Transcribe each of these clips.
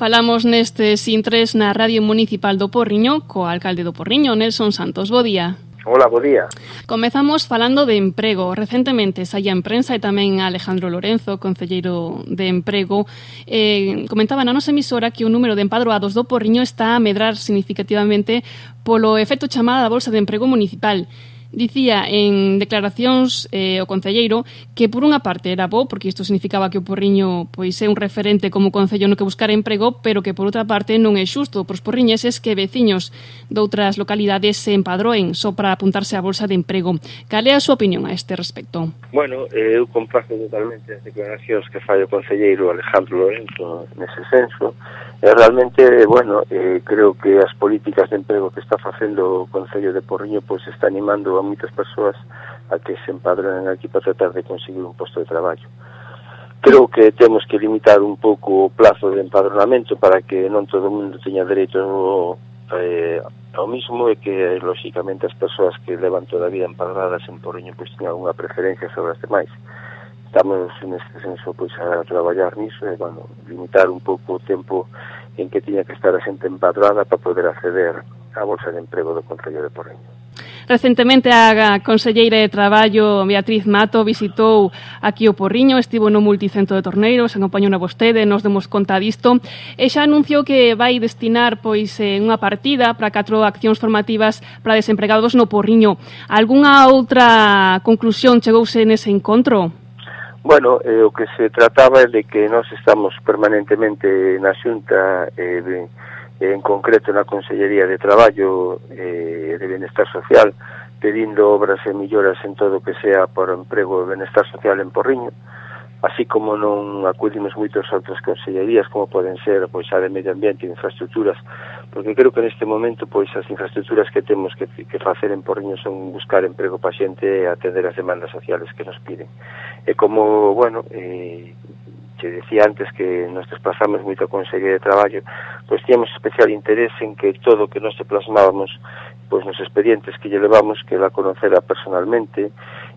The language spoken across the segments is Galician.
Falamos neste Sintres na Radio Municipal do Porriño co alcalde do Porriño, Nelson Santos. Bo día. Hola, bo día. Comezamos falando de emprego. Recentemente saía en prensa e tamén Alejandro Lorenzo, concelleiro de emprego, eh, comentaba na nosa emisora que o número de empadroados do Porriño está a medrar significativamente polo efecto chamada da Bolsa de Emprego Municipal. Dicía en declaracións eh, o concelleiro que por unha parte era bo, porque isto significaba que o Porriño pois é un referente como concello no que buscar emprego, pero que por outra parte non é xusto pros porriñeses que veciños doutras localidades se empadroen só para apuntarse á bolsa de emprego. Cal é a súa opinión a este respecto? Bueno, eh, eu comparto totalmente as declaracións que fai o concelleiro Alejandro Lorenzo nese senso. E realmente, bueno, eh, creo que as políticas de emprego que está facendo o Concello de Porriño pois está animando a moitas persoas a que se empadronen aquí para tratar de conseguir un posto de traballo. Creo que temos que limitar un pouco o plazo de empadronamento para que non todo o mundo teña dereito eh, ao mismo e que, lóxicamente, as persoas que levan toda a vida empadronadas en Porriño pois teñan unha preferencia sobre as demais. Estamos, neste senso, pois, a traballar niso e, bueno, limitar un pouco o tempo en que tiña que estar a xente empadronada para poder acceder á Bolsa de Emprego do Concello de Porriño. Recentemente a Conselleira de Traballo Beatriz Mato visitou aquí o Porriño, estivo no multicentro de Torneiros, acompañou a vostede, nos demos conta disto, e xa anunciou que vai destinar pois eh, unha partida para catro accións formativas para desempregados no Porriño. Algúnha outra conclusión chegouse nese encontro? Bueno, eh, o que se trataba é de que nós estamos permanentemente na xunta eh, de en concreto na Consellería de Traballo e eh, de Benestar Social, pedindo obras e melloras en todo o que sea por emprego e benestar social en Porriño, así como non acudimos moitos outras consellerías como poden ser pois a de medio ambiente e infraestructuras porque creo que neste momento pois as infraestructuras que temos que, que facer en Porriño son buscar emprego para xente e atender as demandas sociales que nos piden. E como, bueno, eh, che decía antes que nos desplazamos moito a Consellería de Traballo, pois tiñamos especial interés en que todo o que nos plasmábamos, pois nos expedientes que lle levamos, que la conocera personalmente,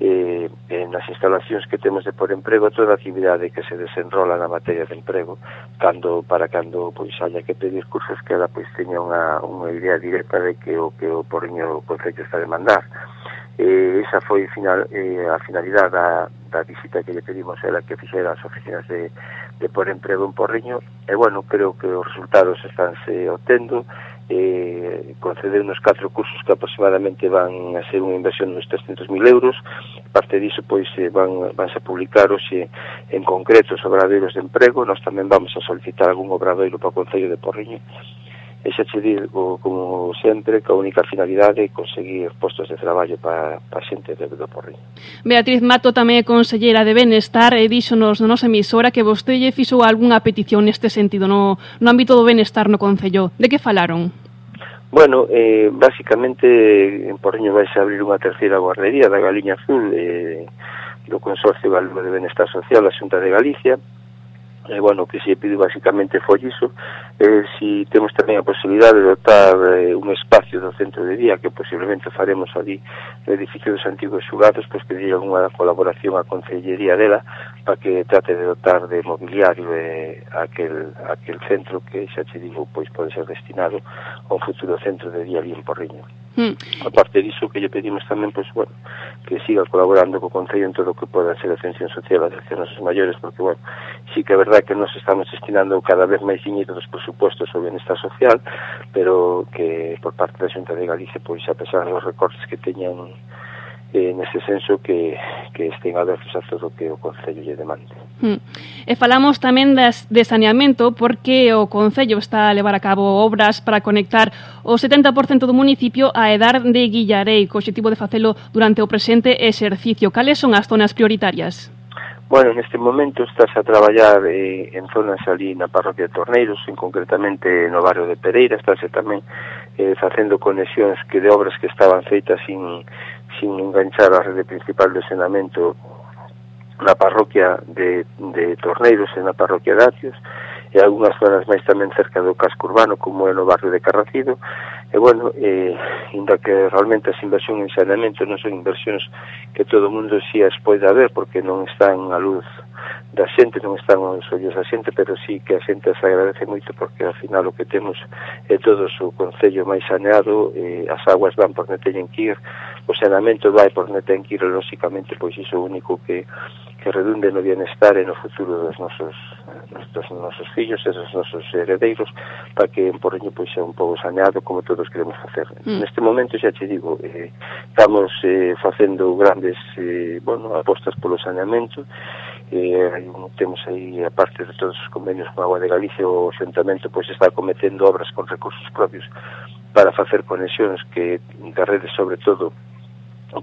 eh, en nas instalacións que temos de por emprego toda a actividade que se desenrola na materia de emprego cando, para cando pois haya que pedir cursos que ela pois teña unha, unha idea directa de que o que o porriño o Concello está a demandar. Eh, esa foi final, eh, a finalidade da, da visita que lle pedimos ela que fixera as oficinas de, de por emprego en Porriño e bueno, creo que os resultados estánse obtendo eh, conceder unos catro cursos que aproximadamente van a ser unha inversión de 300.000 euros. Parte disso pois eh, van, vanse a publicar hoxe en concreto os obradoiros de emprego. Nós tamén vamos a solicitar algún obradoiro para o Concello de Porriño e xa che digo como sempre, que a única finalidade é conseguir postos de traballo para, para a xente de, do Porriño. Beatriz Mato tamén é consellera de Benestar e díxonos na nosa emisora que vostelle fixou algunha petición neste sentido no, no ámbito do benestar no Concello. De que falaron? Bueno, eh, basicamente en Porriño vais a abrir unha terceira guardería da Galiña Azul eh, do Consorcio Galego de Benestar Social da Xunta de Galicia, E, bueno, que se pediu basicamente foi iso. Eh, si temos tamén a posibilidade de dotar eh, un espacio do centro de día, que posiblemente faremos ali no edificio dos antigos xugados, pois pues, pedir unha colaboración á Consellería dela para que trate de dotar de mobiliario eh, aquel, aquel centro que xa che digo, pois pode ser destinado a un futuro centro de día ali en Porriño. Mm. Aparte diso que lle pedimos tamén, pois, bueno, que siga colaborando co Concello en todo o que poda ser a atención social a atención maiores, porque, bueno, sí que é verdad que nos estamos destinando cada vez máis diñeiro dos presupostos ao bienestar social, pero que por parte da Xunta de Galicia, pois, a pesar dos recortes que teñan eh, nese senso que, que estén abertos a todo o que o Concello lle demande. Mm. E falamos tamén das, de saneamento porque o Concello está a levar a cabo obras para conectar o 70% do municipio a edar de Guillarei, co objetivo de facelo durante o presente exercicio. Cales son as zonas prioritarias? Bueno, neste momento estás a traballar eh, en zonas ali na parroquia de Torneiros, en concretamente no barrio de Pereira, estás tamén eh, facendo conexións que de obras que estaban feitas sin, sin enganchar a rede principal de senamento na parroquia de, de Torneiros e na parroquia de Acios e algunhas zonas máis tamén cerca do casco urbano como é no barrio de Carracido. E bueno, eh, inda que realmente as inversións en saneamento non son inversións que todo o mundo si as poida ver porque non están a luz da xente, non están os ollos da xente pero sí que a xente as agradece moito porque ao final o que temos é todo o concello máis saneado eh, as aguas van por onde teñen que ir o saneamento vai por onde ten que ir lóxicamente pois iso é único que que redunde no bienestar e no futuro dos nosos dos nosos fillos e dos nosos heredeiros para que en Porriño pois sea un pouco saneado como todos queremos facer. Mm. Neste momento xa che digo, eh, estamos eh, facendo grandes eh, bueno, apostas polo saneamento eh, temos aí a parte de todos os convenios con Agua de Galicia o xuntamento pois está cometendo obras con recursos propios para facer conexións que da redes sobre todo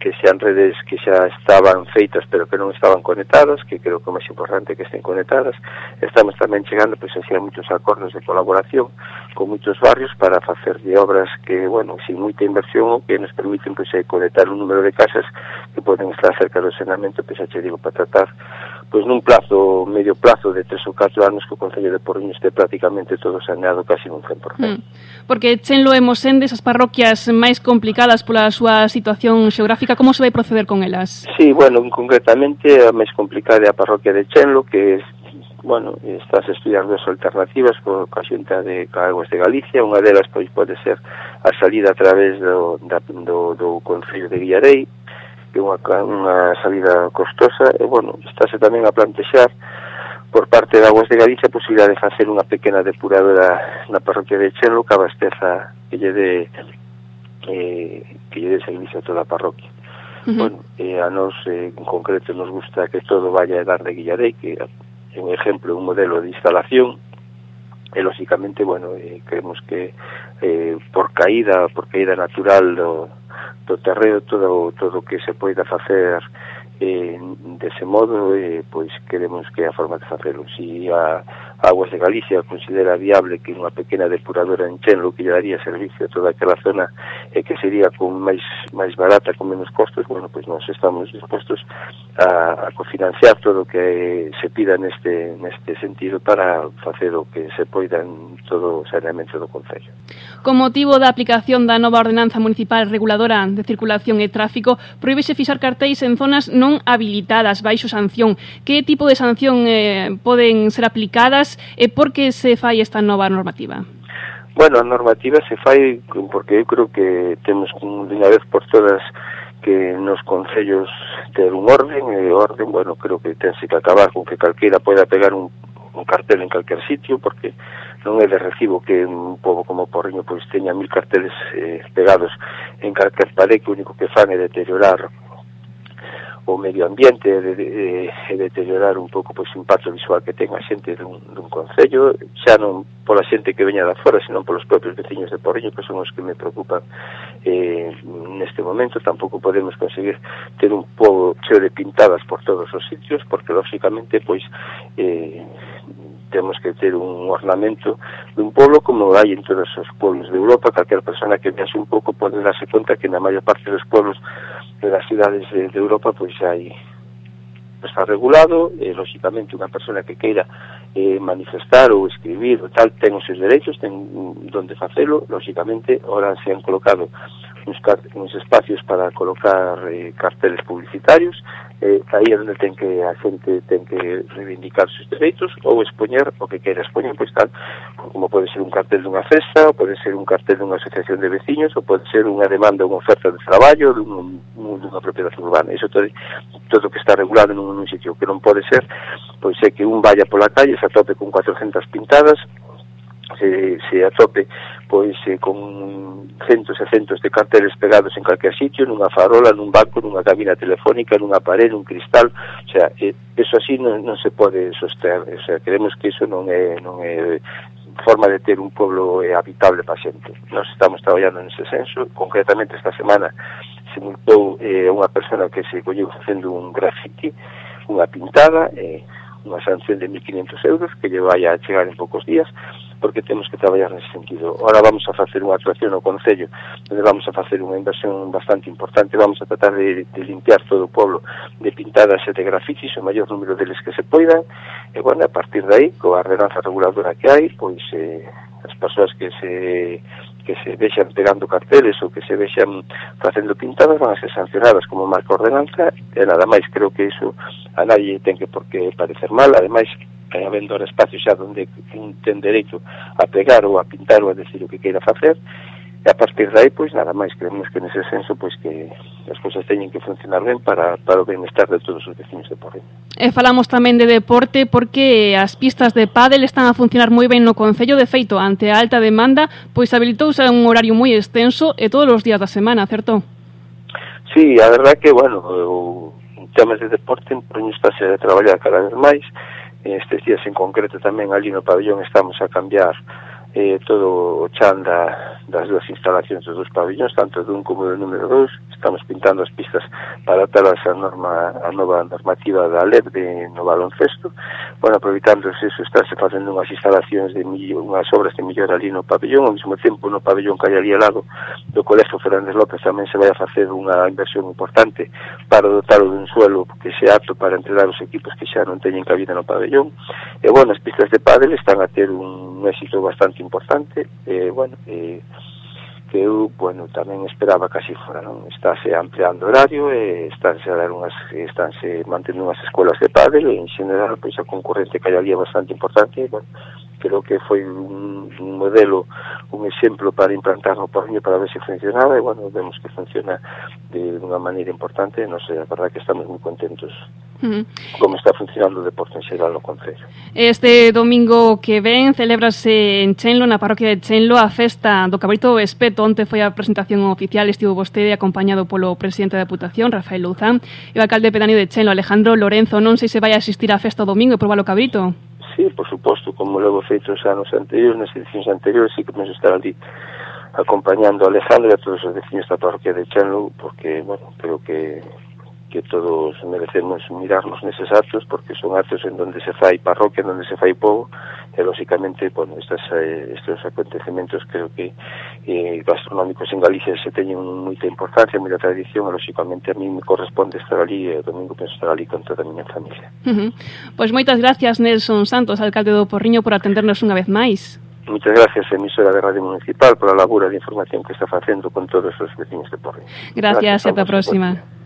que sean redes que xa estaban feitas pero que non estaban conectadas, que creo que é máis importante que estén conectadas. Estamos tamén chegando, pois, pues, a moitos acordos de colaboración con moitos barrios para facer de obras que, bueno, sin moita inversión que nos permiten, pois, pues, conectar un número de casas que poden estar cerca do senamento, pois, pues, xa digo, para tratar pois nun plazo, medio plazo de tres ou catro anos que o Concello de Porriño este prácticamente todo saneado casi nun 100%. Mm. Porque Chenlo e Mosende, desas parroquias máis complicadas pola súa situación xeográfica, como se vai proceder con elas? Sí, bueno, concretamente a máis complicada é a parroquia de Chenlo, que bueno, estás estudiando as alternativas por xunta de Caguas de Galicia, unha delas pois pode ser a salida a través do, da, do, do Concello de Villarei, que é unha, unha salida costosa, e, bueno, estáse tamén a plantexar por parte de Aguas de Galicia a posibilidad de facer unha pequena depuradora na parroquia de Chelo que abasteza que lle de eh, que lle de servicio a toda a parroquia. Uh -huh. Bueno, eh, a nos eh, en concreto nos gusta que todo vaya a dar de Guillarei, que é un exemplo, un modelo de instalación e lóxicamente, bueno, eh, creemos que eh, por caída, por caída natural do, do terreo todo todo o que se poida facer eh, dese modo e eh, pois queremos que a forma de facelo si a Aguas de Galicia considera viable que unha pequena depuradora en Chenlo que lle daría servicio a toda aquela zona e que sería con máis máis barata, con menos costos, bueno, pois nós estamos dispostos a, a cofinanciar todo o que se pida neste, neste sentido para facer o que se poida en todo o saneamento do Concello. Con motivo da aplicación da nova ordenanza municipal reguladora de circulación e tráfico, proíbese fixar cartéis en zonas non habilitadas baixo sanción. Que tipo de sanción eh, poden ser aplicadas E por que se fai esta nova normativa? Bueno, a normativa se fai porque eu creo que temos de unha vez por todas que nos concellos ter un orden, e orden, bueno, creo que tense que acabar con que calquera poida pegar un, un cartel en calquer sitio, porque non é de recibo que un pobo como Porriño pois teña mil carteles eh, pegados en calquer parede que o único que fan é deteriorar o medio ambiente de, de, de deteriorar un pouco pois, o impacto visual que ten a xente dun, dun concello, xa non pola xente que veña da fora, senón polos propios veciños de Porriño, que son os que me preocupan eh, neste momento. Tampouco podemos conseguir ter un pobo cheo de pintadas por todos os sitios, porque lóxicamente pois eh, temos que ter un ornamento dun pueblo como hai en todos os pueblos de Europa, calquer persona que vease un pouco pode darse conta que na maior parte dos pueblos das cidades de, de Europa pois hai está regulado, eh, e, lógicamente unha persona que queira eh, manifestar ou escribir ou tal, ten os seus derechos, ten mm, donde facelo, lógicamente ahora se han colocado uns, uns espacios para colocar eh, carteles publicitarios, eh, aí é onde ten que a xente ten que reivindicar os seus dereitos ou expoñer o que queira expoñer, pois tal, como pode ser un cartel dunha festa, ou pode ser un cartel dunha asociación de veciños, ou pode ser unha demanda, unha oferta de traballo, dun, dunha propiedade urbana. Iso todo, todo que está regulado nun nun sitio. Que non pode ser pois é que un vaya pola calle se atope con 400 pintadas, se, se atope pois eh, con centos e centos de carteles pegados en calquer sitio, nunha farola, nun banco, nunha cabina telefónica, nunha pared, nun cristal, o sea, eh, eso así non, non se pode soster, o sea, creemos que eso non é, non é forma de ter un pueblo eh, habitable para xente. Nos estamos traballando nese senso, concretamente esta semana se multou eh, unha persona que se colleu facendo un graffiti unha pintada e unha sanción de 1.500 euros que lle vai a chegar en poucos días porque temos que traballar nese sentido. Ora vamos a facer unha actuación ao Concello, onde vamos a facer unha inversión bastante importante, vamos a tratar de, de limpiar todo o pueblo de pintadas e de grafitis, o maior número deles que se poidan, e, bueno, a partir de aí, coa ordenanza reguladora que hai, pois, eh, as persoas que se que se vexan pegando carteles ou que se vexan facendo pintadas van a ser sancionadas como marca ordenanza e nada máis creo que iso a nadie ten que porque parecer mal. Ademais eh, habendo espacio xa donde un ten dereito a pegar ou a pintar ou a decir o que queira facer E a partir dai, pois, nada máis, creemos que nese senso, pois, que as cousas teñen que funcionar ben para, para o benestar de todos os vecinos de Porriño. E falamos tamén de deporte porque as pistas de pádel están a funcionar moi ben no Concello. De feito, ante a alta demanda, pois habilitouse un horario moi extenso e todos os días da semana, certo? Sí, a verdad que, bueno, o, temas de deporte en Porriño está a traballar cada vez máis. Estes días en concreto tamén ali no pabellón estamos a cambiar eh, todo o chan da, das dúas instalacións dos dous pabellóns, tanto dun como do número 2, estamos pintando as pistas para tal a, norma, a nova normativa da LEP de, no baloncesto. Bueno, aproveitando eso, estáse facendo unhas instalacións de millo, unhas obras de millor ali no pabellón, ao mesmo tempo no pabellón que hai ali al lado do Colexo Fernández López tamén se vai a facer unha inversión importante para dotarlo dun suelo que sea apto para entregar os equipos que xa non teñen cabida no pabellón. E bueno, as pistas de pádel están a ter un éxito bastante importante e, bueno, e, que eu, bueno, tamén esperaba casi fora, non? Estáse ampliando horario e estánse a dar unhas, estánse mantendo unhas escolas de pádel e, en general, pois a concurrente que hai ali é bastante importante e, bueno, creo que foi un, un modelo, un exemplo para implantar no Porriño para ver se funcionaba e, bueno, vemos que funciona de unha maneira importante, non sei, a verdad que estamos moi contentos uh -huh. como está funcionando o deporte en xeral no Concello. Este domingo que ven celebrase en Chenlo, na parroquia de Chenlo, a festa do Cabrito Espeto, onte foi a presentación oficial, estivo vostede acompañado polo presidente da Deputación, Rafael Louzán, e o alcalde pedáneo de Chenlo, Alejandro Lorenzo, non sei se vai a asistir á festa o domingo e probar o cabrito sí, por suposto, como levo feito os anos anteriores, nas edicións anteriores, sí que me estar ali acompañando a Alejandro e a todos os veciños da parroquia de Chanlo, porque, bueno, creo que que todos merecemos mirarnos neses actos porque son actos en donde se fai parroquia, en donde se fai povo e lóxicamente, bueno, estas, eh, estes acontecementos creo que eh, gastronómicos en Galicia se teñen moita importancia, moita tradición e lóxicamente a mí me corresponde estar ali e o domingo penso estar ali con toda a miña familia uh -huh. Pois pues moitas gracias Nelson Santos, alcalde do Porriño por atendernos unha vez máis Muchas gracias, emisora de Radio Municipal, por a labura de información que está facendo con todos os vecinos de Porriño. Gracias, gracias e ata a próxima. Por...